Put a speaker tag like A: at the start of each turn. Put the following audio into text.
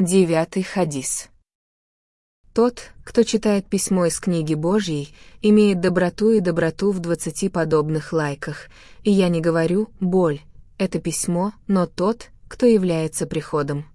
A: Девятый хадис. Тот, кто читает письмо из книги Божьей, имеет доброту и доброту в двадцати подобных лайках. И я не говорю «боль», это письмо, но тот, кто является приходом.